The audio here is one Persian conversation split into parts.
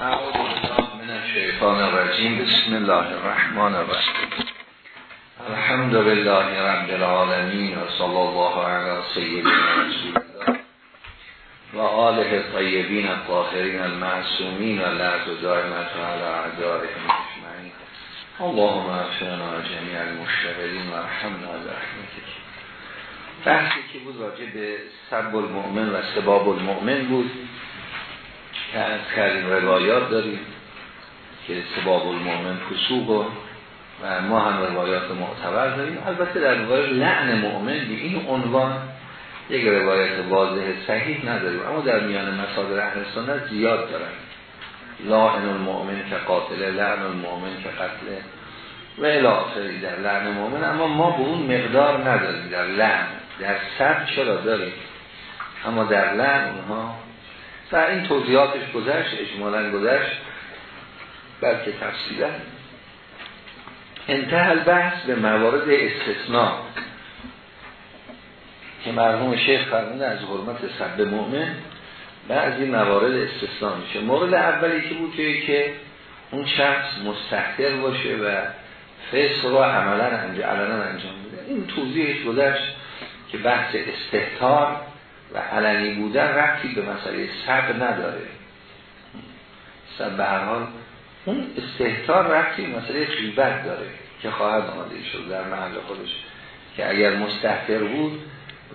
اعوذ بالله من الشیطان الرجیم بسم الله الرحمن الرحیم الحمد لله رب العالمین و صلی الله علی سیدنا رسول و آله طیبین الطاهرین المعصومین و لعظ دائمت علی اعدائهم اجمعین اللهم افرنا جمیع المشتغلین و رحمنا برحمتک بحثی که بود راجع به سب المؤمن و سباب المؤمن بود که از کردیم روایات داریم که سباب المؤمن فسوق و ما هم روایات معتبر داریم. البته در روایات لعن مؤمن به این عنوان یک روایت واضح صحیح نداریم. اما در میان مصادر اهل سنت زیاد دارن. لعن المؤمن که قاتله لعن المؤمن که قتله و الاخری در لعن مؤمن. اما ما به اون مقدار نداریم. در لعن در سب چرا داریم؟ اما در لعن اونها و این توضیحاتش گذشت اجمالا گذشت بلکه تفصیلا. انتهى البحث به موارد استثناء که مرحوم شیخ فرمونه از حرمت سب مؤمن. بعضی موارد استثناء میشه. مورد اولی که بود که اون شخص مستحقر باشه و فسق رو عملا انجام بده. این توضیحش گذشت که بحث استهتار و علنی بودن رفتی به مسئله سب نداره. سب به هر حال اون استهتار رفتی مسئله غیبت داره که خواهد آمده شد در محل خودش که اگر مستحقر بود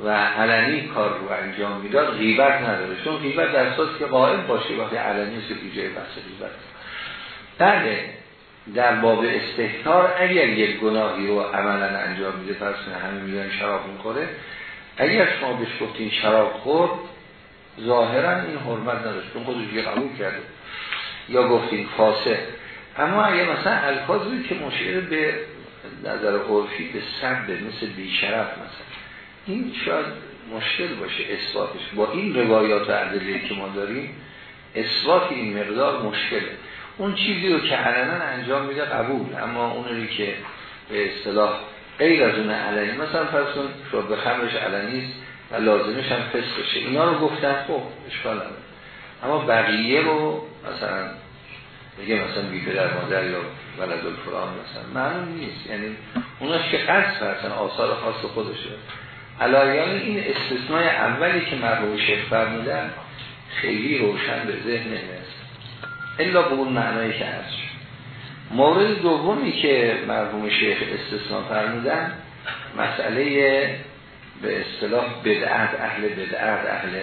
و علنی کار رو انجام می‌داد غیبت نداره. چون غیبت در اساس که قائم باشه وقتی علنی است جای بحث غیبت. بله در باب استهتار اگر یک گناهی رو عملا انجام میده فرض همه میدن شراب می‌خوره. اگر شما بهش گفتین شراب خورد ظاهرا این حرمت نداشت چون خودش یه قبول کرده. یا گفتین فاسه اما اگر مثلا الفاظی که مشیر به نظر عرفی به سب مثل بیشرف مثلا. این شاید مشکل باشه اثباتش. با این روایات و که ما داریم اثبات این مقدار مشکله. اون چیزی رو که علنا انجام میده قبول اما اونی که به اصطلاح غیر از اون علنی. مثلا فرض کن شرب به خمرش علنی و لازمش هم فسق بشه. اینا رو گفتن خب اشکال نداره. اما بقیه رو مثلا بگه مثلا بی پدر مادر یا ولد الفران مثلا معلوم نیست. یعنی اوناش که قصد فرسن آثار خاص خودشه. علایان این استثناء اولی که مرحوم شیخ فرمودن خیلی روشن به ذهن نیست الا به اون معنایی که هست. مورد دومی که مرحوم شیخ استثناء فرمودن مسئله به اصطلاح بدعت اهل بدعت اهل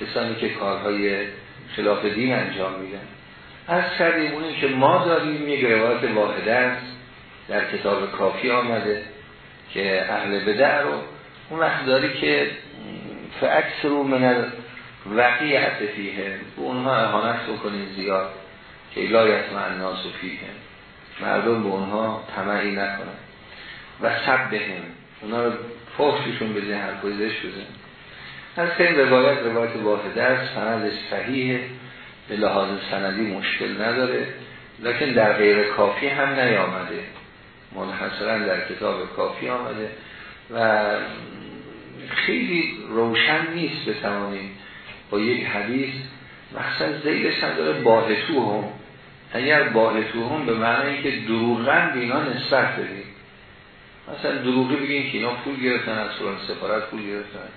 کسانی که کارهای خلاف دین انجام میدن. از کردیم اونی که ما داریم یک روایت واحده است در کتاب کافی آمده که اهل بدع رو اون وقت داری که فعکس رو من وقیعت فیه به اونها احانت بکنید زیاد که لایت من ناس فیه. مردم به اونها طمعی نکنن و سب بهم اونا رو فحششون بزن حرفای زش بزن از این روایت روایت واحده است. سند صحیح. به لحاظ سندی مشکل نداره. لکن در غیر کافی هم نیامده. منحصرا در کتاب کافی آمده. و خیلی روشن نیست به تمامی با یک حدیث مقصد زیرش هم داره باهتو هم اگر باهتو هم به معنی که دروغن به اینا نسبت بدید مثلا دروغی بگین که اینا پول گرفتن از فلان سفارت پول گرفتن.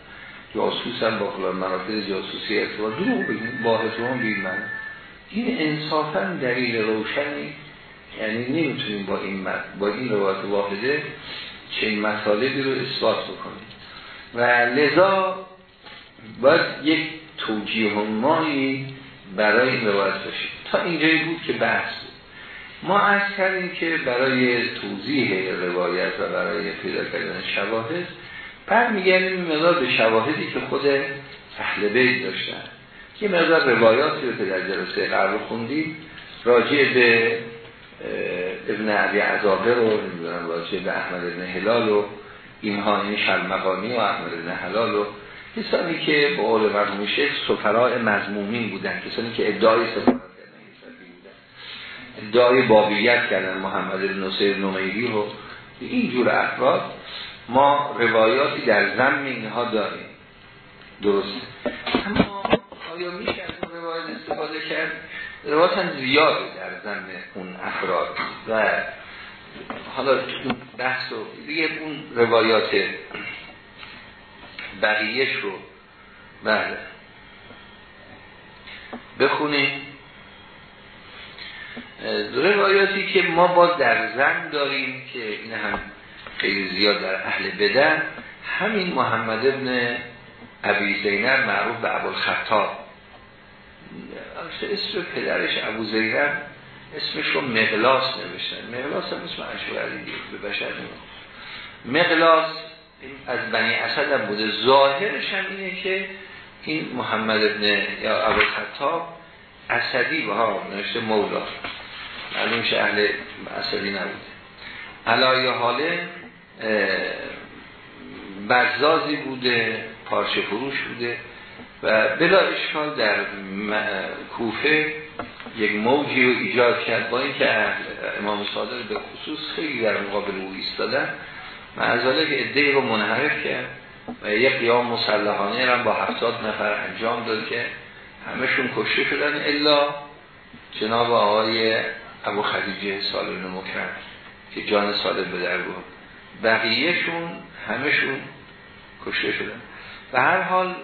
جاسوس هم با فلان مراکز جاسوسی ارتباط دروغ بگین باهتو هم بگین من این انصافا دلیل روشنی. یعنی نمی‌تونیم با این با این روایت واحده چنین مطالبی رو اثبات بکنیم. و لذا باید یک توجیه مایی برای این روایت باشیم تا اینجایی بود که بحث بود. ما از کردیم که برای توضیح روایت و برای پیدا کردن شواهد پر میگردیم مقدار به شواهدی که خود اهل بیت داشتن. که مقدار روایاتی رو که در جلسه قبل خوندیم راجع به ابن عبی عذابه رو نمی‌دونم راجع به احمد ابن هلال و اینها این شلمقانی و احمد ابن حلال و کسانی که با قول مرحوم شیخ سفراء مضمومین بودن کسانی که ادعای کردن ادعای بابیت کردن محمد بن نصیر نمیری و این جور افراد ما روایاتی در زمین اینها داریم. درست. اما آیا میشه از روایت استفاده کرد؟ روایت زیاده در زمین اون افراد. و حالا بحث رو دیگه اون روایات بقیهش رو بله. بخونیم. روایاتی که ما با در زن داریم که این هم خیلی زیاد در اهل بدن. همین محمد ابن عبی زینر معروف به ابوالخطاب. اسم پدرش ابو زینر اسمش رو مغلاس نوشتن. مغلاس هم اسم اشوری به بشر مغلاس از بنی اسد هم بوده. ظاهرش هم اینه که این محمد ابن یا ابوالخطاب اسدی به ها نوشته مولا. معلوم اهل اسدی نبوده علایه حاله بزازی بوده پارچه فروش بوده و بلا اشکال در کوفه یک موجی رو ایجاد کرد. با اینکه امام صادق به خصوص خیلی در مقابل او ایستادن معذاله که ادهی رو منحرف کرد و یک قیام مسلحانه را با هفتاد نفر انجام داد که همشون کشته شدن. الا جناب آقای ابو خدیجه سالون مکرم که جان سالم به در بود. بقیهشون همشون کشته شدن. و هر حال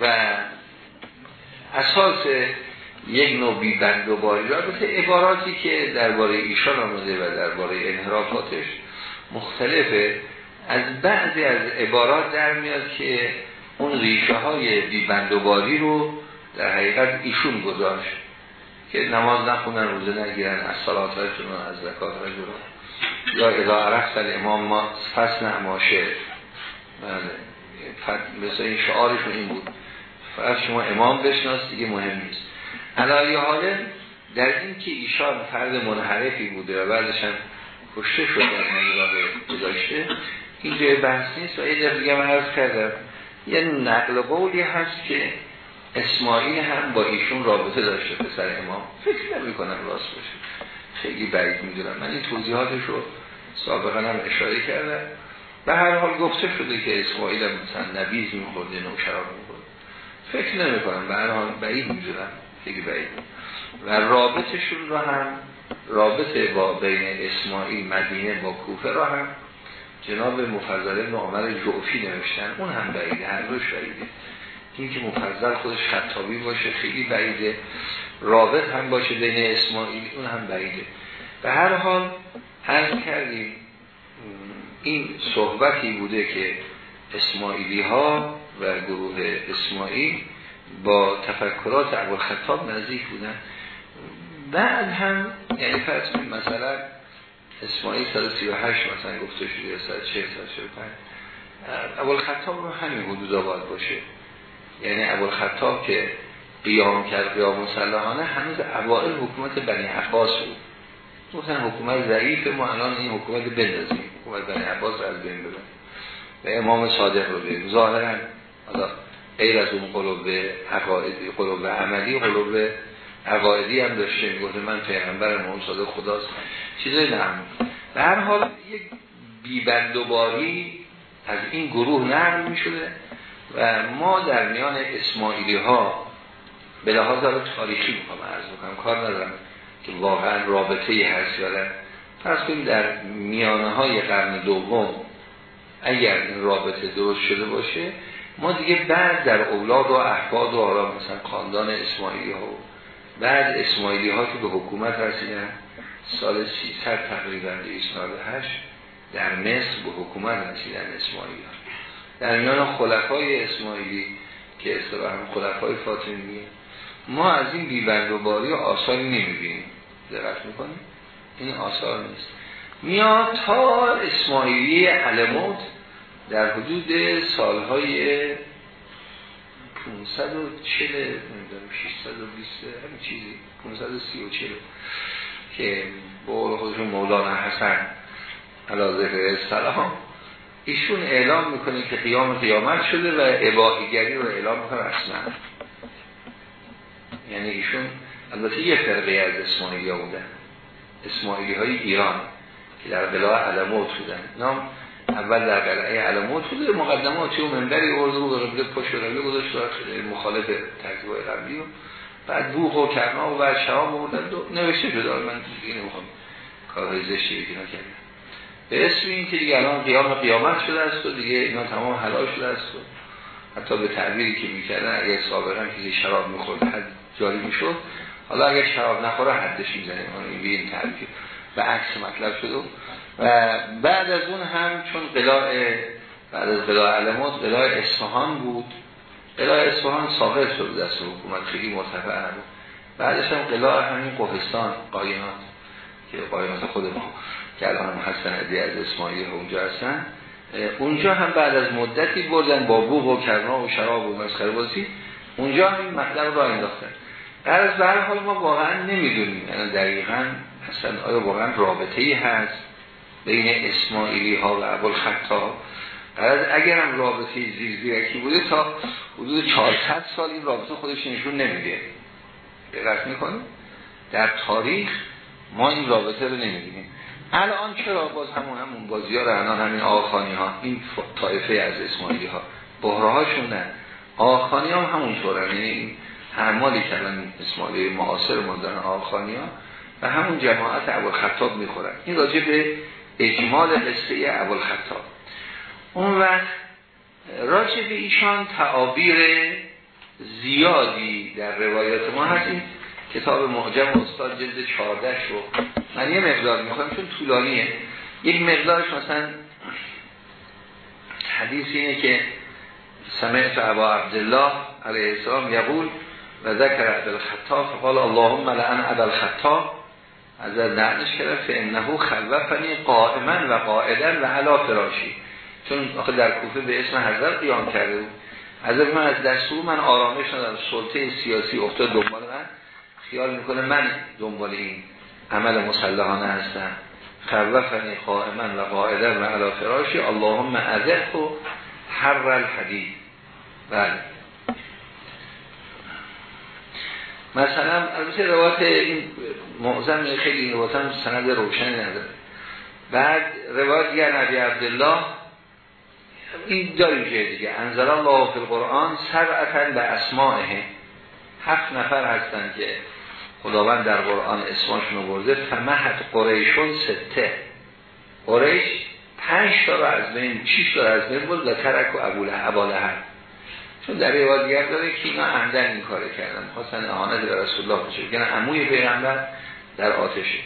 و اساس یک نوع بیبند و باری رابطه عباراتی که درباره ایشان آمده و درباره انحرافاتش مختلفه از بعضی از عبارات در میاد که اون ریشه های بیبند و باری رو در حقیقت ایشون گذاشت. که نماز نخونن روزه نگیرن از صلات از زکات رجلان یا اذا عرفت الامام ما فصل نماشه بله. مثلا این شعارشون این بود. فقط شما امام بشناس دیگه مهم نیست. علایه حاله در این که ایشان فرد منحرفی بوده و بعدش هم کشته شد در نگاه این جای بحث نیست. و یه دیگه من عرض کردم. یه نقل قولی هست که اسماعیل هم با ایشون رابطه داشته پسر امام. فکر نمی کنم راست باشه. خیلی بعید می‌دونم. من این توضیحاتش رو سابقا هم اشاره کردم. به هر حال گفته شده که اسماعیل هم مثلا نبیز میخورده نو شراب میخورده فکر نمی کنم به هر حال بعید می‌دونم. خیلی بعید. و رابطشون رو هم رابطه با بین اسماعیل مدینه با کوفه را هم جناب مفضل عمر جعفی نوشتن. اون هم بعیده هر روش بعیده این که مفضل خودش خطابی باشه خیلی بعیده. رابط هم باشه بین اسماعیل اون هم بعیده. به هر حال هر کردیم این صحبتی بوده که اسماعیلی ها و گروه اسماعیل با تفکرات خطاب نزدیک بودن. بعد هم یعنی فرض مثلا اسماعیل 138 مثلا گفته شده 140 145 خطاب رو همین حدود باید باشه. یعنی خطاب که قیام کرد قیام مسلحانه هنوز اوائل حکومت بنی عباس بود. گفتن حکومت ضعیف ما الان این حکومت بندازیم. حکومت بنی عباس رو از بین ببریم. و امام صادق رو بگیم ظاهرا غیر از اون قلوب عقایدی قلوب عملی قلوب عقایدی هم داشته می‌گفته من پیغمبر امام صادق خداست. چیزای نه به هر حال یک بیبندوباری از این گروه نقل می‌شده. و ما در میان اسماعیلی ها به لحاظ تاریخی می‌خوام عرض بکنم کار ندارم که واقعا رابطه ای هست یا فرض کنیم در میانه های قرن دوم اگر این رابطه درست شده باشه ما دیگه بعد در اولاد و احفاد و آرام مثلا خاندان اسماعیلی ها بعد اسماعیلی ها که به حکومت رسیدن سال 300 تقریبا 208 در مصر به حکومت رسیدن اسماعیلی ها در میان خلفای اسماعیلی که اصطلاحا خلفای فاطمیه ما از این بیبند و آثاری نمی‌بینیم. دقت می‌کنیم این آثار نیست. میاد تا اسماعیلی علموت در حدود سالهای 540 نمی‌دونم 620 همین چیزی 530 و 40 که به خودشون مولانا حسن علا ذکر سلام ایشون اعلام می‌کنه که قیام قیامت شده و اباهیگری رو اعلام می‌کنه اصلا. یعنی ایشون البته یه فرقه از اسماعیلی ها بودن اسماعیلی های ایران که در بلا علموت بودن. نام اول در قلعه علموت بوده مقدماتی و منبری ارزو و قبله پشت روی گذاشت مخالف ترکیب های قبلی و بعد بوخ و کرنا و شهاب بردن نوشته شده. من دیگه نمی‌خوام کارهای زشتی بگی نکردم به اسم این که دیگه الان قیام قیامت شده است و دیگه اینا تمام حلال شده است و حتی به تعبیری که می‌کردن اگر سابقا که شراب می‌خورد حد جاری می‌شد. حالا اگر شراب نخوره حدش می‌زنه. این به این تعبیر به عکس مطلب شده و بعد از اون هم چون قلاع بعد از قلاع علمات قلاع اصفهان بود. قلاع اصفهان ساقط شد دست حکومت خیلی مرتفع نبود بعدش هم قلاع همین قهستان قاینات که قاینات خود ما. که الان هم هستن عدی از اسماعیل اونجا هستن. اونجا هم بعد از مدتی بردن با بوغ و کرنا و شراب و مسخره بازی اونجا هم این مطلب رو انداختن. از به حال ما واقعا نمی‌دونیم. یعنی دقیقا اصلا آیا واقعا رابطه ای هست بین اسماعیلی ها و عبال خطا از اگرم رابطه زیر زیرکی بوده تا حدود 400 سال این رابطه خودش نشون نمیده. دقت می‌کنیم در تاریخ ما این رابطه رو نمی‌دونیم. الان چرا باز همون همون بازی ها رهنان همین آخانی ها این طایفه از اسماعیلی ها بهره هاشون نه. آخانی هم همون طورن یعنی این حمالی کردن اسماعیلی معاصر مدن آخانی ها و همون جماعت اول خطاب می‌خورن. این راجع به اجمال قصه اول خطاب اون وقت راجع به ایشان تعابیر زیادی در روایات ما هستیم. کتاب معجم استاد جلد 14 رو من یه مقدار می‌خوام چون طولانیه. یک مقدارش مثلا حدیث اینه که سمعت ابا عبدالله علیه السلام یقول و ذکر عبد خطاب فقال اللهم لعن عبد خطاب از نعنش کرد فانه خوفنی قائما و قائدا و علا فراشی. چون آخه در کوفه به اسم حضرت قیام کرده بود. حضرت من از دستور من آرامش ندارم. سلطه سیاسی افتاد دنبال من. خیال می‌کنه من دنبال این عمل مسلحانه هستم. خوفنی قائما و قائدا و علا فراشی اللهم اذق و حر الحدید بله. مثلا البته روایت این معظم خیلی روایت هم سند روشنی نداره. بعد روایت دیگر نبی عبدالله این داریم جای دیگه. انزل الله فی القرآن سبعتا به اسمائه هفت نفر هستن که خداوند در قرآن اسماشون برده فمحت قریشون سته. قریش پنج تا رو از بین چیش تا از بین بود و ترک و ابوله هم چون در روایت دیگر داره که اینا عمدن این کار کردن. خواستن اهانت به رسول الله بشه. بگن عموی پیغمبر در آتشه.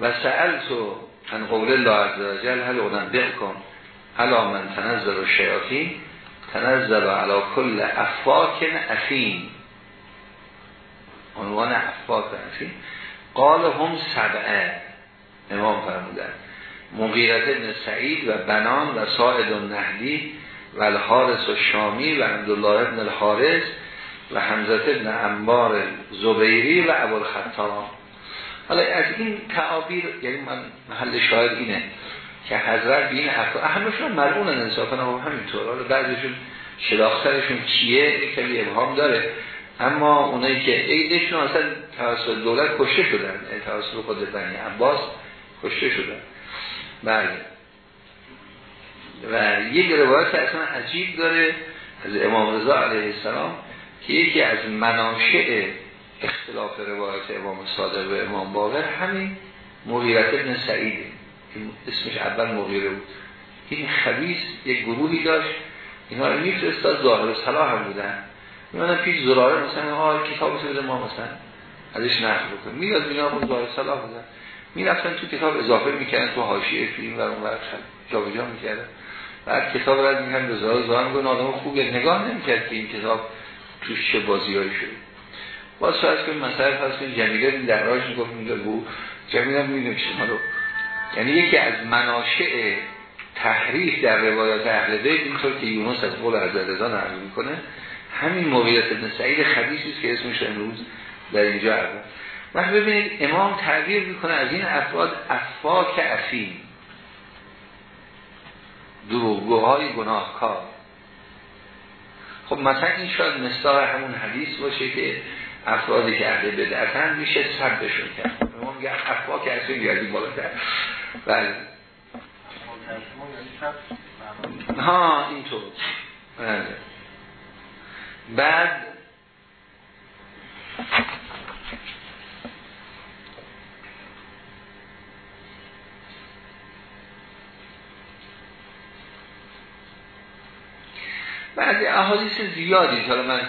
و سأل تو ان قول الله عز و جل هل اونم کن علا من تنزل و شیاطین تنزل علا کل افاک افین عنوان افاک افین قال هم سبعه امام فرمودن. مغیرت ابن سعید و بنان و ساعد و نهدی و الحارس و شامی و عبدالله ابن الحارس و حمزت ابن انبار زبیری و ابوالخطاب. حالا از این تعابیر یعنی من محل شاهد اینه که حضرت بین افراد اهمشون ملعون انصافا هم همینطور. حالا بعضیشون شلاخترشون چیه؟ کلی ابهام داره. اما اونایی که عیدشون اصلا توسط دولت کشته شدن یعنی توسط خود بنی عباس کشته شدن. بله. و یک روایت اصلا عجیب داره از امام رضا علیه السلام که یکی از مناشع اختلاف روایت امام صادق و امام باقر همین مغیرت ابن سعیده. اسمش اول مغیره بود. این خبیث یک گروهی داشت. اینها رو میفرستاد ظاهر صلاح هم بودن. میمونن پیش زراره مثلا ها کتاب بده ما مثلا ازش نقل بکن میاد اینا بود ظاهر صلاح بودن می‌رفتن تو کتاب اضافه می‌کنن تو حاشیه فیلم و اون وقت جا می‌کردن. بعد کتاب را میگن به ظاهر ظاهر میگن آدم خوبه. نگاه نمی‌کرد که این کتاب توش چه بازیایی شده. باز فرض کنیم مثلا فرض کنیم جمیله در راش می‌گفت میگه بو جمیله می‌دونه شما رو. یعنی یکی از مناشع تحریف در روایات اهل بیت اینطور که یونس از قول حضرت رضا نقل می‌کنه همین موقعیت ابن سعید خبیثی است که اسمش امروز در اینجا عرض وقت ببینید امام تعبیر می‌کنه از این افراد افاک افیم دروغگوهای گناهکار. خب مثلا این شاید مستار همون حدیث باشه که افرادی که اهل بدعتن میشه بشون کرد. ما میگه افوا که اصلا گردی بالاتر. بله. ها اینطور. بله. بعد بعضی احادیث زیادی حالا من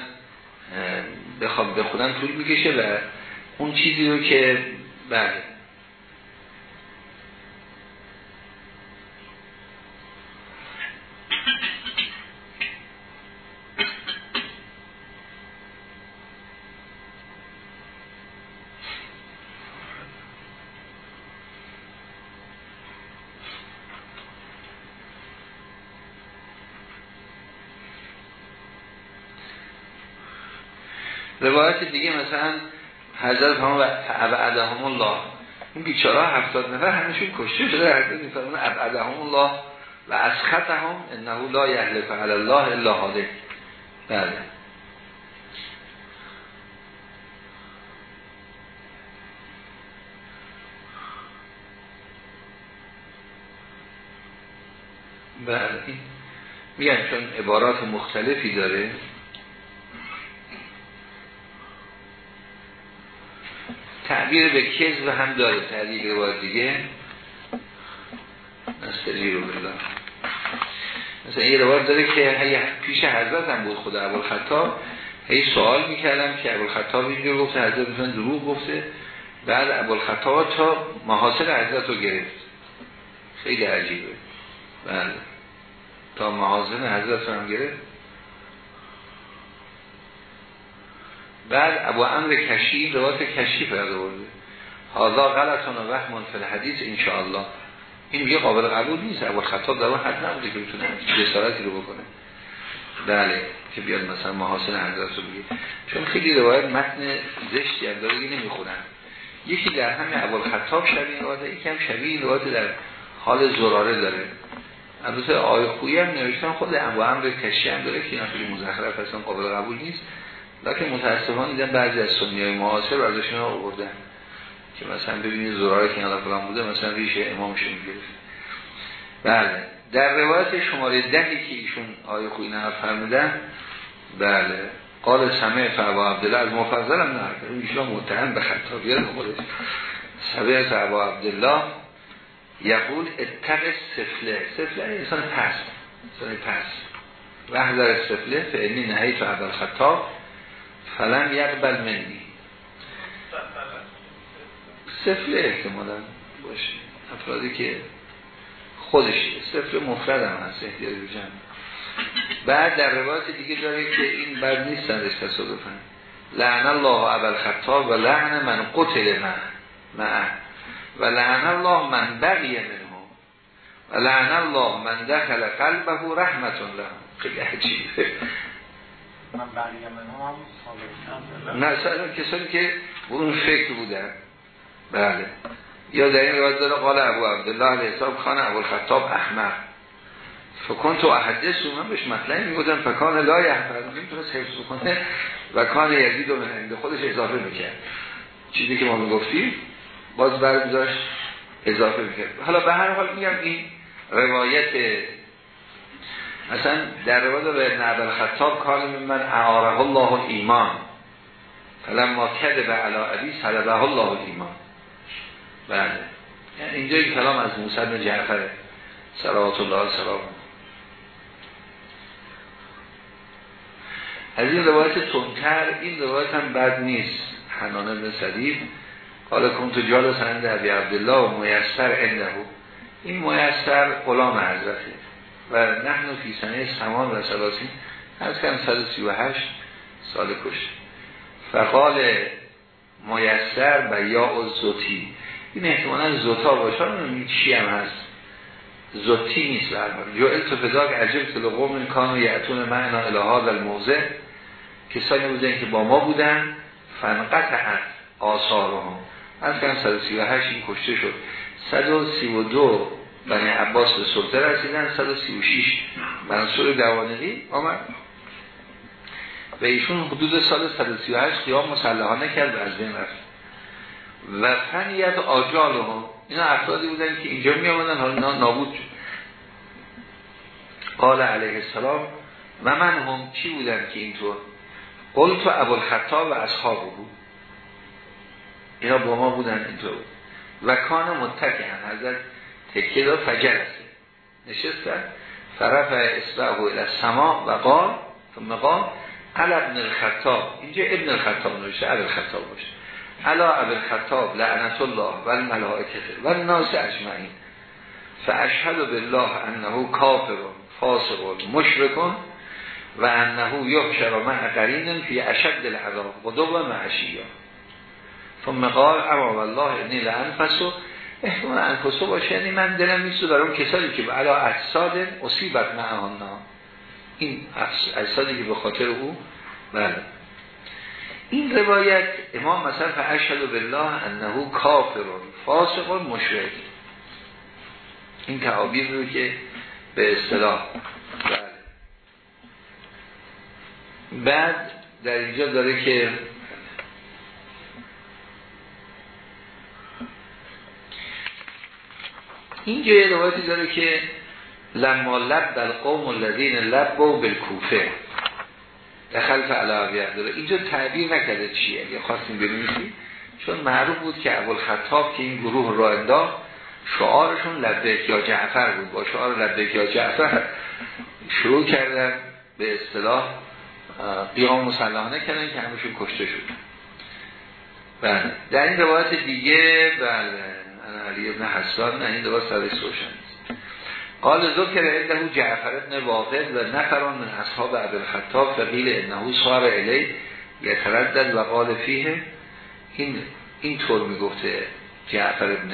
بخوام بخونم طول می‌کشه و اون چیزی رو که بله. روایت دیگه مثلا حضرت هم و ابعدهم الله. اون بیچاره هفتاد نفر همشون کشته شده حضرت میفرمون ابعدهم الله و از خطهم انه لا یحلف علی الله الا حاده بله. بله. میگن چون عبارات مختلفی داره تعبیر به کذب هم داره تعبیر روایت دیگه. نستجی رو بلا مثلا این روایت داره که پیش حضرت هم بود خود عبال خطاب هی سوال می‌کردم که عبال خطاب اینجور گفته حضرت مثلا دروغ گفته. بعد عبال خطاب تا محاصر حضرت رو گرفت. خیلی عجیبه. بله. تا محاصر حضرت رو هم گرفت. بعد ابو امر کشی روایت کشی فرده برده حاضا غلطان و وحمون فی الحدیث انشاءالله. این میگه قابل قبول نیست. ابو خطاب در اون حد نبوده که بتونه جسارتی رو بکنه. بله که بیاد مثلا محاسن حضرت رو بگید چون خیلی روایت متن زشتی هم داره نمی‌خونن. یکی در همین ابو خطاب شبیه روایت یکی هم شبیه روایت در حال زراره داره. البته آیه خویی هم نوشتن خود ابو امر کشی هم داره که اینا خیلی مزخرف هستن قابل قبول نیست. لکن متاسفانه دیدن بعضی از سنی های معاصر ازشون ها بردن که مثلا ببینید زراره که این فلان بوده مثلا ریشه امامشون گرفت بله. در روایت شماره دهی که ایشون آیه خوی نه فرمودن بله. قال سمع فعبا عبدالله از مفضل هم نه ایشون متهم به خطابیت خودش. سمع فعبا عبدالله یقول اتق سفله. سفله انسان پس انسان پس وحضر سفله فعلی نهی فعبا خطاب فلم یقبل منی. سفل احتمالا باشه. افرادی که خودش سفل مفرد هم هست احتیاج جمع. بعد در روایت دیگه داره که این بر نیستندش تصادفا لعن الله اول خطاب و لعن من قتل من. من و لعن الله من بقی منه و لعن الله من دخل قلبه رحمت الله خیلی عجیبه. نه کسانی که اون فکر بودن. بله. یا در این روایت داره قال ابو عبدالله علیه حساب خان ابو الخطاب احمد فکن تو احدث. من بهش مطلعی میگودن فکان لا یحفظ. نمی‌تونست حفظ بکنه و کان یزید و من خودش اضافه می‌کرد. چیزی که ما می‌گفتیم باز برمیداشت اضافه می‌کرد. حالا به هر حال میگم این روایت مثلا در روایت به نعبل خطاب کار من اعاره الله ایمان فلما به علا عبی سلبه الله ایمان. بله. یعنی اینجا این کلام از موسی بن جعفر صلوات الله سلام از این روایت تونتر این روایت هم بد نیست. حنان بن صدیب قال کنت جال سند عبی عبدالله و میسر انده این میسر غلام حضرته. و نحن فی سنه سمان و سلاسی از کم 138 سال کش فقال میسر و یا زوتی. این احتمالا زوتا باشه این چی هم هست. زوتی نیست برحال جو التفداک عجب تلقوم کانو یعتون معنا الهاد الموضع. کسانی بودن که با ما بودن فنقطعت آثار هم از کم 138 این کشته شد. 132 بنی عباس به سلطه رسیدن 136 منصور دوانقی آمد. و ایشون حدود سال 138 قیام مسلحانه کرد و از بین رفت. و فنیت آجال هم اینا افرادی بودن که اینجا می آمدن حالا نابود شد. قال علیه السلام و من هم چی بودن که اینطور؟ قلت و ابوالخطاب و اصحاب بود. اینا با ما بودن اینطور. و کان متکی هم حضرت تکیه داد فجلسه نشستن طرف اسبعه الى سما و قال ثم قال علی ابن الخطاب. اینجا ابن الخطاب نوشته علی الخطاب باشه. علا ابن الخطاب لعنت الله و الملائکه و الناس اجمعین. فاشهد بالله انه کافر فاسق مشرکون و انه یحشر مع قرین فی اشد العذاب غدو و معشیا ثم قال اما والله انی لانفسو. احتمال انفسو باشه یعنی من دلم نیست در اون کسانی که علا اجساد اصیبت معهانا این اجسادی که به خاطر او بله. این روایت امام مثلا فاشهد بالله انه کافر فاسق مشرک. این تعابیر رو که به اصطلاح بله. بعد در اینجا داره که اینجا یه روایتی داره که لما لب در قوم الذین لب و بالکوفه دخل علاویت داره. اینجا تعبیر نکرده چیه. اگه خواستیم ببینید چون معروف بود که اول خطاب که این گروه را انداخت شعارشون لبک یا جعفر بود. با شعار لبک یا جعفر شروع کردن به اصطلاح قیام مسلحانه کردن که همشون کشته شد. بله. در این روایت دیگه بله. علی ابن حسان نه این روایت سرش روشن قال ذکر انه جعفر ابن واقد و نفران من اصحاب عبدالخطاب فقیل انه صار الی یتردد و قال فیه این این طور می‌گفته جعفر ابن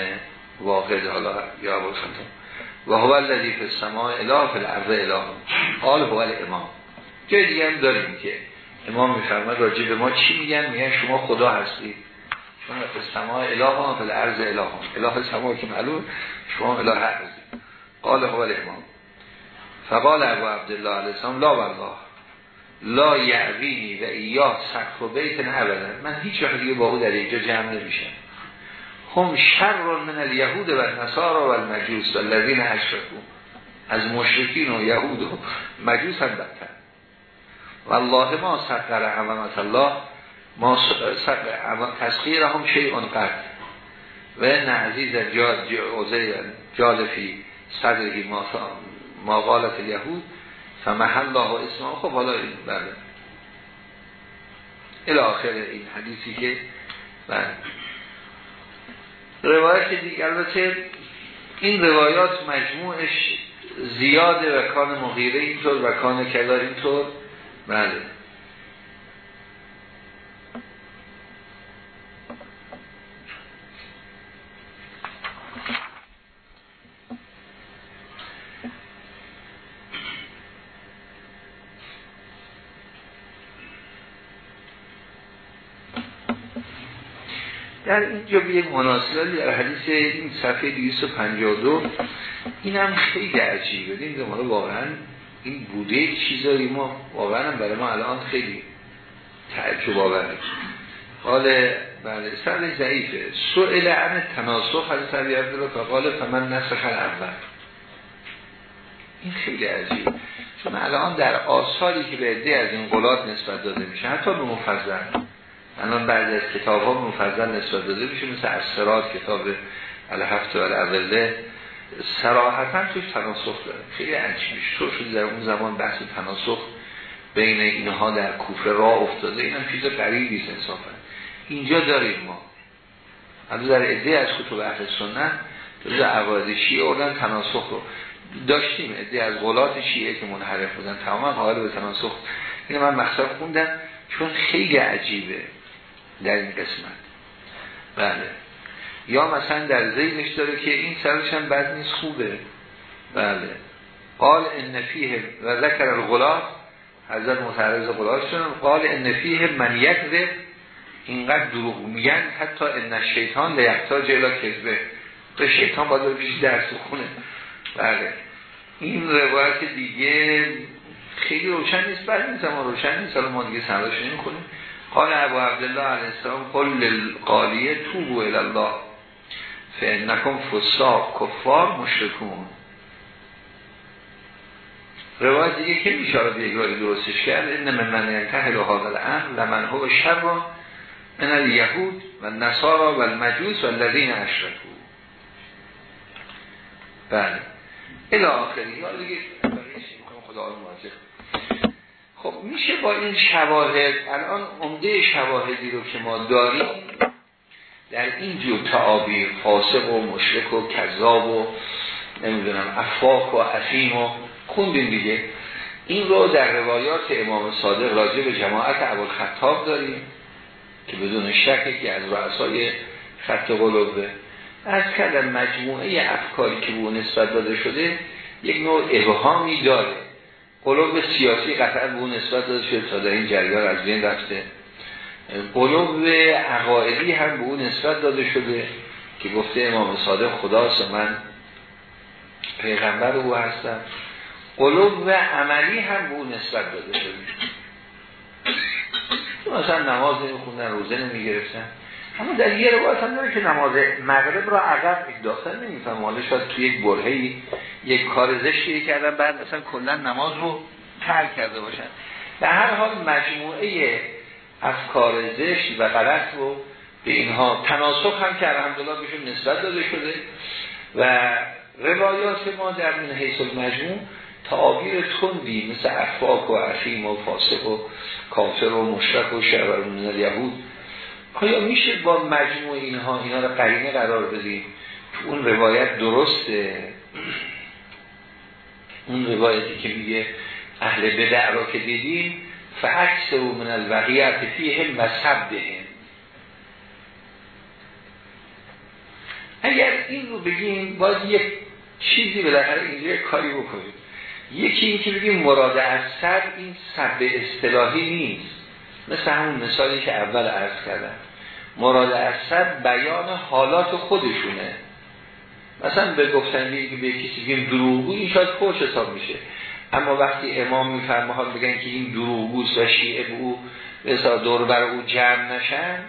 واقع حالا یا ابو و هو الذی فی السماء اله فی الارض اله. قال هو الامام. جای دیگه هم داریم که امام میفرماد راجع به ما چی میگن؟ میگن شما خدا هستید شما فی السماء اله و فی الارض اله اله سما که معلوم شما اله هستید قال هو الامام. فقال ابو عبدالله علیه السلام لا والله. لا یعوینی و ایاه سقف و بیت ابدا. من هیچ وقت دیگه با او در اینجا جمع نمیشم. هم شر من الیهود و نصارا و المجوس و الذین اشرکو از مشرکین و یهود و مجوس هم بدتر. والله ما سقر عظمت الله ما تسخیر هم شیء قد. و نعزیز جالفی صدرهی ما ما الیهود فمحل الله و اسمه. خب حالا این بله. الاخر این حدیثی که بله. روایت دیگر البته این روایات مجموعش زیاده و کان مغیره اینطور و کان کلار اینطور. بله. در اینجا به یک مناسبه در حدیث این صفحه 252 این هم خیلی عجیبه. این زمانه واقعا این بوده چیزایی ما واقعا برای ما الان خیلی تعجب آوره. قال بله سر ضعیفه. سئل عن تناسخ حدیث عبی عبدالله فقال فمن نسخ الاول این خیلی عجیب چون الان در آثاری که به عده از این قلات نسبت داده میشه حتی به مفضل الان بعد از کتاب ها مفضل نسبت داده میشه مثل اسرات کتاب الهفت و الاوله سراحتا توش تناسخ داره. خیلی عجیبش تو شده در اون زمان بحث تناسخ بین اینها در کوفه راه افتاده. این هم چیز قریبی انصافا. اینجا داریم ما. حتی در عده از کتب اهل سنت در عقاید شیعه اردن تناسخ رو. داشتیم عده از غلات شیعه که منحرف بودن. تماما حال به تناسخ. این من مخصوص خوندم چون خیلی عجیبه. در این قسمت. بله. یا مثلا در زیدش داره که این سرش هم بد نیست خوبه. بله. قال ان فیه و ذکر الغلاف حضرت متعرض غلاف شدن. قال ان فیه من یکذب اینقدر دروغ میگن حتی ان شیطان لیحتاج الی کذبه. تو شیطان باید بیش درس خونه بله. این روایت دیگه خیلی روشن نیست بعد نیست اما روشن نیست. حالا ما دیگه سنداش نمی‌خونیم. قال ابو عبدالله علیه السلام قل للقالیه توبو الله فانکم فساق کفار مشرکون. روایت دیگه که اشاره به یک درستش کرد؟ این من من ینتهل هذا الامر لمن هو شر من الیهود و نصارا و المجوس و الذین اشرکو بله. الى آخری. حالا دیگه خدا آن خب میشه با این شواهد الان عمده شواهدی رو که ما داریم در این جور تعابیر فاسق و مشرک و کذاب و نمی‌دونم افاق و عفیم و خوندیم دیگه. این رو در روایات امام صادق راجع به جماعت اول خطاب داریم که بدون شک که از رؤسای خط قلوبه از کردن مجموعه افکاری که به نسبت داده شده یک نوع ابهامی داره. قلوب سیاسی قطعا به نسبت داده شده تا در این جریان از بین رفته. قلوب عقایدی هم به اون نسبت داده شده که گفته امام صادق خداست من پیغمبر او هستم. قلوب عملی هم به اون نسبت داده شده. مثلا نماز نمیخوندن روزه نمی‌گرفتن. اما در یه روایت هم داره که نماز مغرب را عقب داخل نمیفهم حالا شاید توی یک برهی یک کار زشتی کردن بعد مثلا کلا نماز رو ترک کرده باشن. به هر حال مجموعه افکار زشت و غلط رو به اینها تناسخ هم که الحمدلله بهشون نسبت داده شده و روایات ما در این حیث المجموع تعابیر تندی مثل افاق و عفیم و فاسق و کافر و مشرک و و یهود آیا میشه با مجموع اینها اینا رو قرینه قرار بدیم؟ اون روایت درسته. اون روایتی که میگه اهل بدع را که دیدیم فعکس و من الوقیعت فیهم و سبدهم. اگر این رو بگیم باید یک چیزی بالاخره اینجا کاری بکنیم. یکی این که بگیم مراد از سب این سب اصطلاحی نیست. مثل همون مثالی که اول عرض کردم. مراد از بیان حالات خودشونه. مثلا به گفتن به کسی بگیم دروغگو این شاید خوش حساب میشه. اما وقتی امام میفرمه ها بگن که این دروغگوست و شیعه به او به دور بر او جمع نشن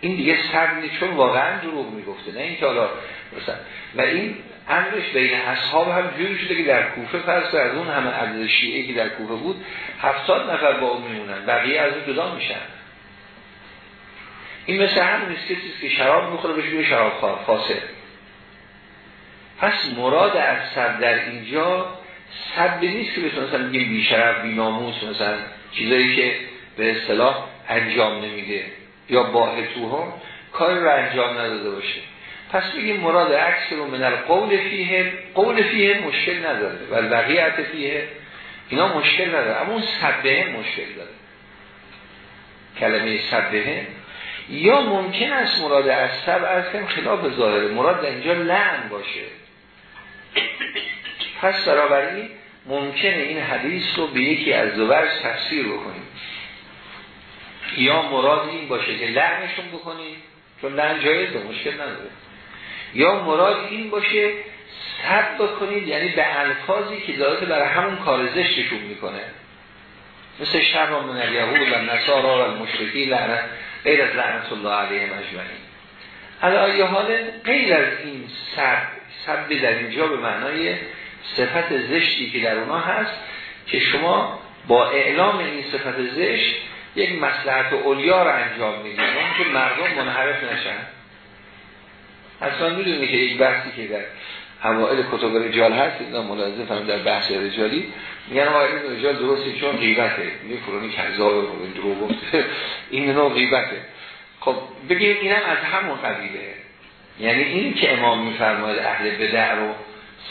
این دیگه سر چون واقعا دروغ می‌گفته نه اینکه حالا مثلا. و این امرش بین اصحاب هم جوری شده که در کوفه فرض از اون همه عدد شیعه که در کوفه بود هفتاد نفر با اون میمونن بقیه از اون جدا میشن. این مثل هم نیست کسی که شراب می‌خوره بشه به شراب فاسد. پس مراد از سب در اینجا سب نیست که بشه مثلا بگیم بیشرف بیناموس مثلا چیزایی که به اصطلاح انجام نمیده یا باهتو هم کار رو انجام نداده باشه. پس بگیم مراد عکس رو من قول فیه قول فیه مشکل نداره و بقیت فیه. اینا مشکل نداره اما اون سبه مشکل داره. کلمه سبه یا ممکن است مراد از سب از کم خلاف ظاهره. مراد در اینجا لعن باشه. پس برابری ممکنه این حدیث رو به یکی از دوبرش تفسیر بکنیم. یا مراد این باشه که لعنشون بکنیم چون لعن جایزه مشکل نداره. یا مراد این باشه سب بکنید یعنی به الفاظی که دارد برای همون کار زشتشون می‌کنه. مثل شر من الیهود و نصارا و المشرکی لعنت. غیر از لعنت الله علیه مجمعین. حالا حال غیر از این سب سب در اینجا به معنای صفت زشتی که در اونا هست که شما با اعلام این صفت زشت یک مسلحت اولیا رو انجام می‌دید. که مردم منحرف نشن. اصلا می‌دونی که یک بحثی که در اوائل کتب رجال هست اینا ملاحظه فهم در بحث رجالی. میگن اوائل رجال درستی چون غیبته. میگه فرونی کذاب این درو گفته. این نوع غیبته. خب بگیم اینم از همون قبیله. یعنی این که امام میفرماید اهل بدع رو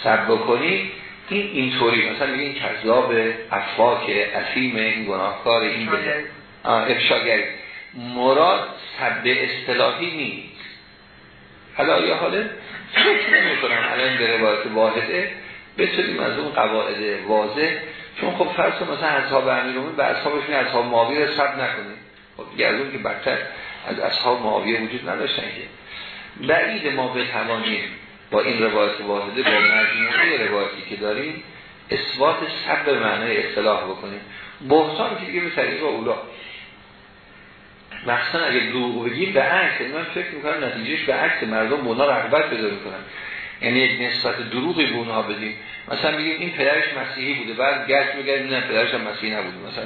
سب بکنی این اینطوری. مثلا میگه این کذاب افاک افیم این گناهکار این بده افشاگری. مراد سب اصطلاحی نیست. حالا یا حاله نمی کنم الان به روایت واحده بتونیم از اون قواعد واضح چون خب فرض مثلا اصحاب امیرومین به اصحابشون اصحاب معاویه سب نکنیم. خب دیگه از اون که بدتر از اصحاب معاویه وجود نداشتن که بعید ما بتوانیم با این روایت واحده با مجموعه روایتی که داریم اثبات سب به معنای اصطلاح بکنیم. بحثان که دیگه به طریق اولا مثلا اگه دروغ بگیم به عکس من فکر می‌کنم نتیجهش به عکس مردم مونا رغبت پیدا می‌کنن. یعنی یک نسبت دروغی به اونها بدیم. مثلا بگیم این پدرش مسیحی بوده بعد گشت میگردیم نه پدرش هم مسیحی نبوده. مثلا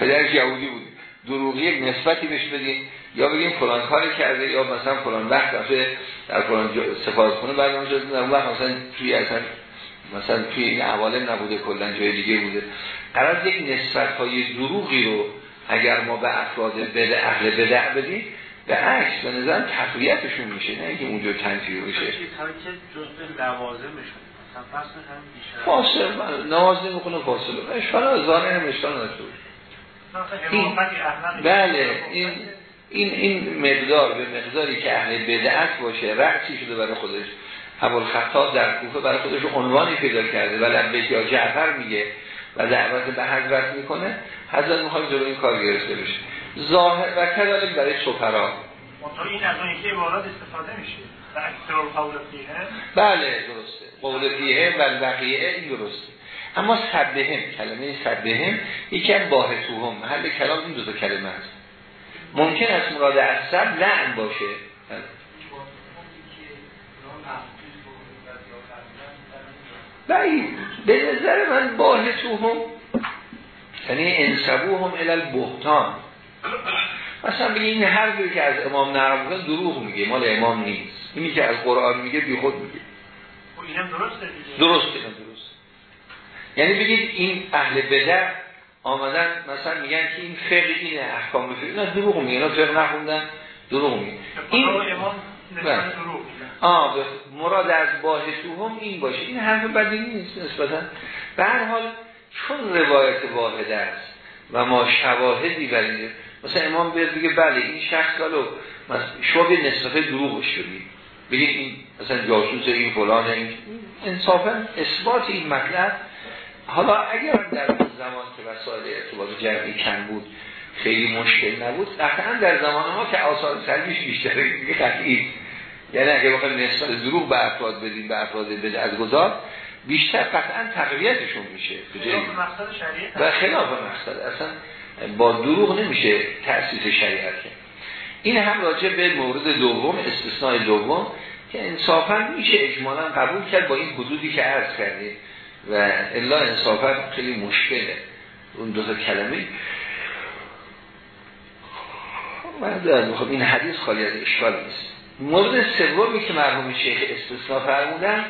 پدرش یهودی بود دروغی یک نسبتی بهش بدیم. یا بگیم فلان کاری کرده یا مثلا فلان وقت در فلان سفارت خونه بعد در اون وقت مثلا توی اصلا مثلا توی این عوالم نبوده کلا جای دیگه بوده. قرار یک نسبت های دروغی رو اگر ما به افراد بده اهل بدع بدیم به عکس به نظرم تقویتشون میشه نه اینکه اونجا تنفیر بشه فاصل نماز نمی‌خونه فاصل اشکال زانه هم اشکال نداشته این بله این این این مقدار به مقداری که اهل بدعت باشه رأسی شده برای خودش. خطاب در کوفه برای خودش عنوانی پیدا کرده. و لبیک یا جعفر میگه و دعوت به حضرت می‌کنه. حضرت می‌خواد جلو این کار گرفته بشه. ظاهر و کذالک برای سفرا این از اون که استفاده میشه. و اکثر قول بله درسته. قول فیه و بقیه این درسته. اما صدهم کلمه صدهم یکی از باهتوهم. محل کلام این دو تا کلمه است ممکن است مراد از صد لعن باشه. بعید به نظر من باهتوهم یعنی انسبوهم الال بهتان مثلا بگه این حرفی که از امام نقل دروغ میگه مال امام نیست. اینی که از قرآن میگه بی خود میگه. خب اینم درسته درسته درست یعنی بگید این اهل بدع آمدن مثلا میگن که این فقه اینه احکام فقه اینا دروغ میگه اینا فقه نخوندن دروغ میگه این امام بله. آه مراد از باحثوهم این باشه. این حرف بدی نیست نسبتا. به هر حال چون روایت واحده است و ما شواهدی برای مثلا امام بیاد بگه بله این شخص رو شما به دروغ شدید بگید این مثلا جاسوس این فلان این. انصافا اثبات این مطلب. حالا اگر در زمان که وسایل ارتباط جمعی کم بود خیلی مشکل نبود قطعا در زمان ما که آثار سلبیش بیشتره دیگه قطعی. یعنی اگه بخوایم نسبت دروغ به افراد بدیم به افراد از گذار بیشتر قطعا تقویتشون میشه. و خلاف مقصد. اصلا با دروغ نمیشه تأسیس شریعت این هم راجع به مورد دوم استثناء دوم که انصافا میشه اجمالا قبول کرد با این حدودی که عرض کردیم. و الا انصافا خیلی مشکله. اون دو تا کلمه. خب این حدیث خالی از اشکال نیست. مورد سومی که مرحوم شیخ استثناء فرمودن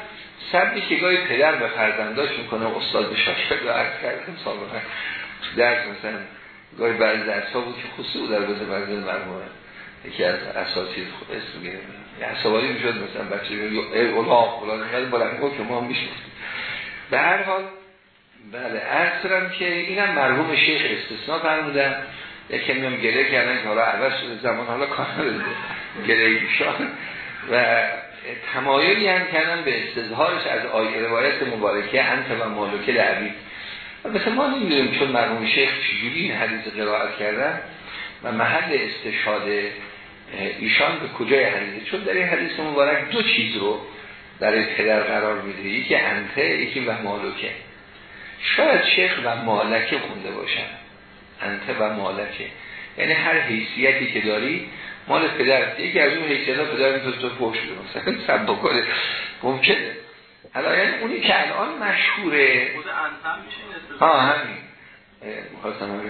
سبی که گاهی پدر به فرزنداش می‌کنه استاد به شاگرد عرض کردم سابقا درس مثلا گاهی بعضی درس ها بود که خصوصی در بزر بعضی مرمومه یکی از اساسی اسم گیره یه عصبانی می‌شد مثلا بچه ای اولاق فلان اینقدر بلنگو که ما هم به هر حال بله عرض که اینم مرحوم شیخ استثناء فرمودن. یکی میام گله کردن که حالا عوض شده زمان حالا کانال گله ایشان و تمایلی هم کردن به استظهارش از آیه روایت مبارکه انت و مالکه لعبید مثل ما نمی‌دونیم چون مرحوم شیخ چجوری این حدیث قرائت کردن و محل استشهاد ایشان به کجای حدیثه؟ چون در این حدیث مبارک دو چیز رو در پدر قرار میده. یکی انته یکی و مالکه شاید شیخ و مالکه خونده باشن. انته و مالکه یعنی هر حیثیتی که داری مال پدر. یکی از اون ها پدر می‌تونه تو پوش مثلا سب بکنه ممکنه. حالا یعنی اونی که الان مشهوره. ها همین. مخواستم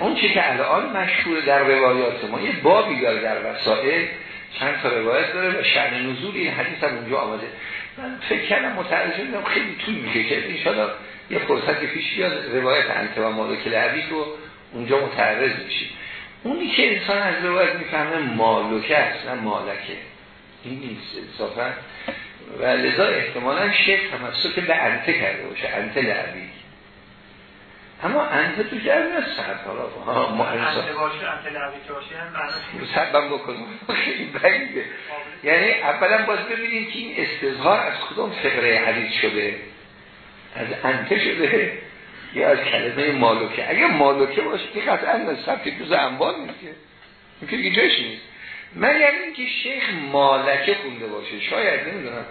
اون چی که الان مشهور در روایات ما یه بابی داره در وسائل. چند تا روایت داره و شأن نزول این حدیث هم اونجا آمده. من فکر کردم متعرض خیلی طول میشه که انشاءالله یه فرصت پیش بیاد روایت انت و مالک لعبی رو اونجا متعرض میشیم اونی که انسان از روایت می‌فهمه مالکه است نه مالکه. این نیست انصافا. و لذا احتمالا شیخ تمسک به انته کرده باشه انته لعبی. اما انته تو جرم از سرد حالا. ما انته باشه انته لعبی که باشه سربم بکنم خیلی بعیده. یعنی اولا باز ببینیم که این استظهار از کدوم فقره حدیث شده؟ از انته شده؟ یا از کلمه مالوکه. اگر مالوکه باشه که قطعا که جز انبال نیست این که جاش نیست. مگر اینکه شیخ مالکه خونده باشه. شاید نمی‌دونم.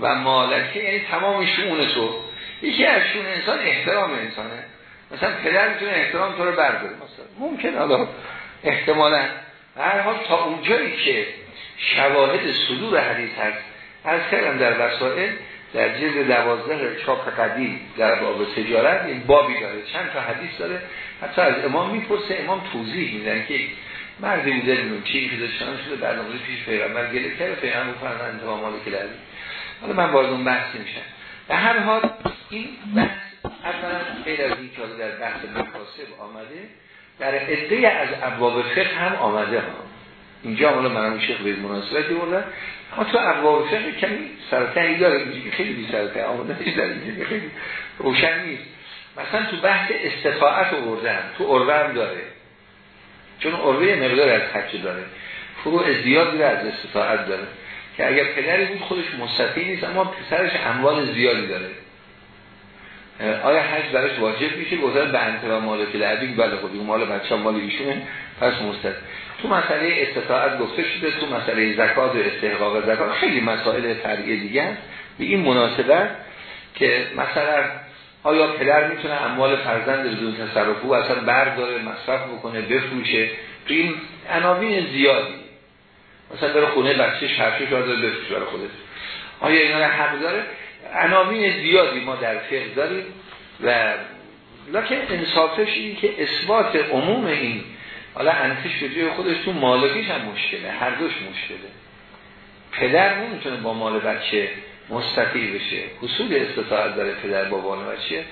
و مالکه یعنی تمام شون تو. یکی از شون انسان احترام انسانه. مثلا پدر می‌تونه احترام تو رو برداره. مثلا ممکن حالا احتمالا. هر حال تا اونجایی که شواهد صدور حدیث هست از کردم در وسائل در جلد دوازده چاپ قدیم در باب تجارت این بابی داره. چند تا حدیث داره. حتی از امام می‌پرسه امام توضیح میدن که مردی بوده چی که داشتن شده بعد پیش پیغمبر گله کرده پیغمبر فرمان انتها مالک لعبی حالا من وارد اون بحث نمیشم. به هر حال این بحث اولا غیر از این که در بحث مکاسب آمده در عده از ابواب فقه هم آمده ها. اینجا حالا من شیخ به مناسبتی بردن اما تو ابواب فقه کمی سرطنی داره اینجا خیلی بی سرطنی آمده در اینجا خیلی روشن نیست. مثلا تو بحث استطاعت بردن تو عربه هم داره. چون عربه مقدار از حج داره. فروع زیادی از استطاعت داره. که اگر پدری بود خودش مستطیع نیست اما پسرش اموال زیادی داره. آیا حج برش واجب میشه؟ گذار به انتباه مالک العبید بله خودی مال بچه مال ایشونه. پس مستطیع تو مسئله استطاعت گفته شده تو مسئله زکات و استحقاق زکات خیلی مسائل فرعی دیگه به این مناسبت که مثلا آیا پدر می‌تونه اموال فرزند بدون تصرف او اصلا برداره مصرف بکنه بفروشه؟ تو این عناوین زیادی. مثلا بره خونه بچه شرفش رو داره بفروشه برای خودش. آیا اینا رو حق داره؟ عناوین زیادی ما در فقه داریم و لکن انصافش این که اثبات عموم این حالا انتش به جای خودش تو مالکیش هم مشکله. هر دوش مشکله. پدر نمی‌تونه با مال بچه مستطیع بشه. حصول استطاعت داره پدر با مال بچه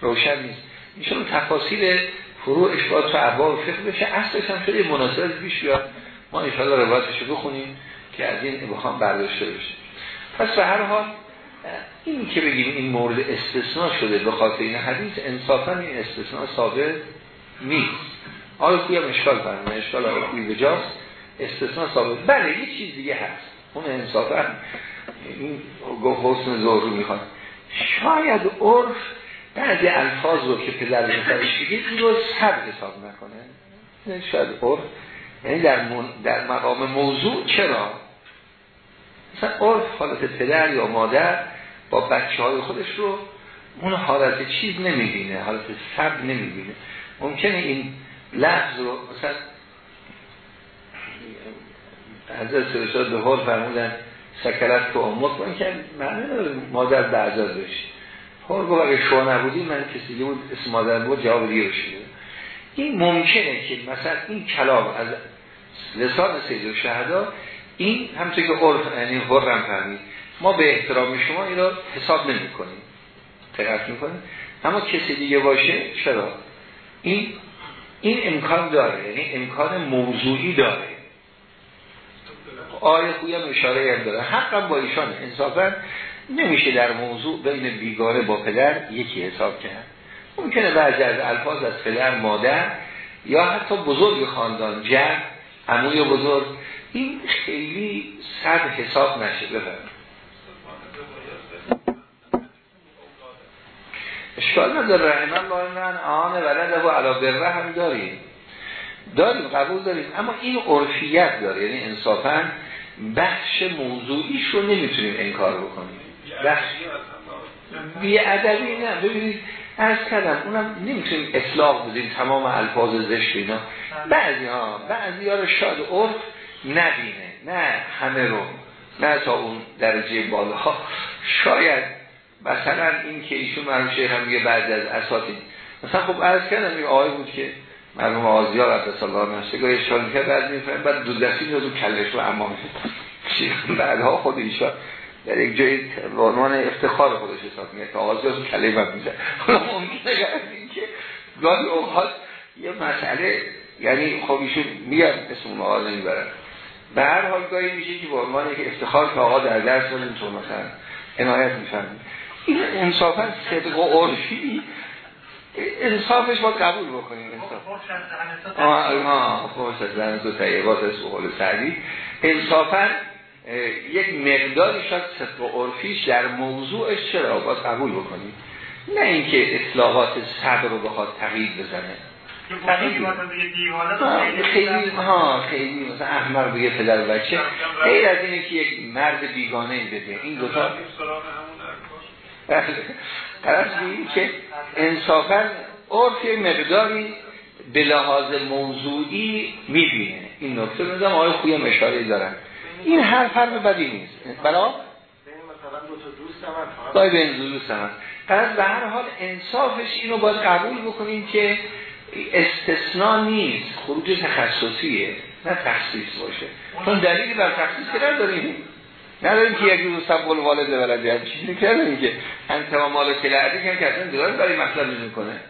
روشن نیست. ایشون تفاصیل فروع اشباط تو ابواب فقه بشه. اصلش هم شده مناسبت پیش بیاد. ما انشاءالله روایتش رو بخونیم که از این بخوام برداشته بشه. پس به هر حال این که بگیم این مورد استثناء شده به خاطر این حدیث انصافا این استثناء ثابت نیست. آیا کوی هم اشکال فرمونه اشکال آیا کوی به جاست استثناء ثابت. بله یه چیز دیگه هست. اون انصافا این گفت حسن رو می‌خواد. شاید عرف بعضی الفاظ رو که پدر مثلش بگید این رو سب حساب نکنه. شاید عرف. یعنی در, من... در مقام موضوع چرا؟ مثلا عرف حالت پدر یا مادر با بچه های خودش رو اون حالت چیز نمی‌بینه حالت سب نمی‌بینه. ممکنه این لفظ رو مثلا حضرت سرسال به حال فرمودن سکرت که امت. کن که معنی مادر بعضا داشت حال گفت اگه شما نبودی من کسی بود اسم مادر بود جواب دیگه شده این ممکنه که مثلا این کلام از لسان سید و شهدا این همچه که عرف یعنی حرم فهمید. ما به احترام شما این را حساب نمی کنیم تقرف می کنیم اما کسی دیگه باشه چرا؟ این این امکان داره یعنی امکان موضوعی داره. آیه خویم اشاره هم داره. حقا با ایشان انصافا نمیشه در موضوع بین بیگاره با پدر یکی حساب کرد. ممکنه بعضی از الفاظ از پدر مادر یا حتی بزرگ خاندان جر عموی بزرگ این خیلی صد حساب نشه. بفرم اشکال نداره. رحم الله من آن ولده و علا بره هم داریم. داریم قبول داریم. اما این عرفیت داره. یعنی انصافا بخش موضوعیش رو نمی‌تونیم انکار بکنیم. بخش بی ادبی نه. ببینید از کردم اونم نمی‌تونیم اطلاق بدیم. تمام الفاظ زشت اینا. بعضی ها بعضی ها رو شاید عرف نبینه. نه همه رو. نه تا اون درجه بالا. شاید مثلا این که ایشون مرحوم شیخ هم میگه بعد از اساتید. مثلا خب عرض کردم یه آقای بود که مرحوم آزیار عبد الله نشته گاهی اشکال می‌کرد بعد می‌فهمید بعد دو دستی رو کلش و امامه شیخ بعدها خود ایشان در یک جایی عنوان افتخار خودش حساب میگه که آزیار تو کله من میزه ممکنه این که گاهی اوقات یه مسئله یعنی خب ایشون میگن اسم اون آقا نمی‌برن به هر حال گاهی میشه که به عنوان افتخار که آقا در درس من تو مثلا عنایت می‌فهمید این انصافا صدق و عرفی انصافش با قبول بکنیم انصاف. آه خوش از زن دو طیبات از قول سعدی. انصافا یک مقداری شاید صدق و عرفیش در موضوعش چرا باید قبول بکنیم؟ نه اینکه اصلاحات صدر رو بخواد تغییر بزنه. خیلی ها خیلی مثلا احمر بگه پدر بچه. غیر از اینه که یک مرد بیگانه بده. این دوتا قرار بگیم که انصافا عرف مقداری به لحاظ موضوعی می‌بینه. این نکته میدم آقای خوی مشاره دارن. این هر فرم بدی نیست. برای باید به این دوست هم پس به هر حال انصافش اینو باید قبول بکنیم که استثناء نیست. خروج تخصصیه نه تخصیص باشه. چون دلیلی بر تخصیص که نداریم. نداریم که یک روز سب والد ولد چیزی کردیم که. انتما مال کلعدی که اصلا درست برای مطلب می‌کنه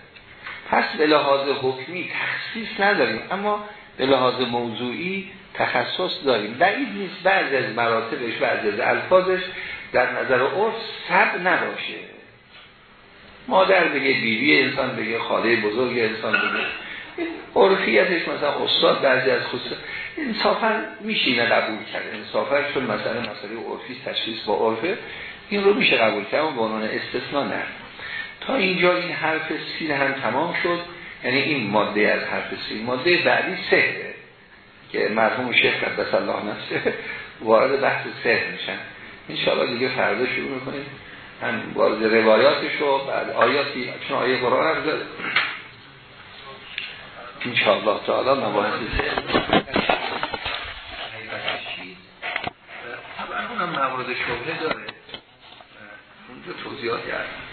پس به لحاظ حکمی تخصیص نداریم. اما به لحاظ موضوعی تخصص داریم. بعید نیست بعضی از مراتبش بعضی از الفاظش در نظر عرف سب نباشه. مادر بگه بیوی انسان بگه خاله بزرگ انسان بگه عرفیتش مثلا استاد بعضی از خصوص انصافا میشینه قبول کرده. انصافا چون مثلا مسئله عرفی تشخیص با عرفه این رو میشه قبول کرد اما به عنوان استثناء نه. تا اینجا این حرف سین هم تمام شد یعنی این ماده از حرف سین. ماده بعدی سهره که مرحوم شیخ قدس الله نفسه وارد بحث سهر میشن. انشاءالله دیگه فردا شروع می‌کنیم. هم وارد روایاتش رو بعد آیاتی چون آیه قرآن هم داره. انشاءالله تعالی مباحث سهر طبعا اونم موارد شبهه داره. اونجا توضیحات کرد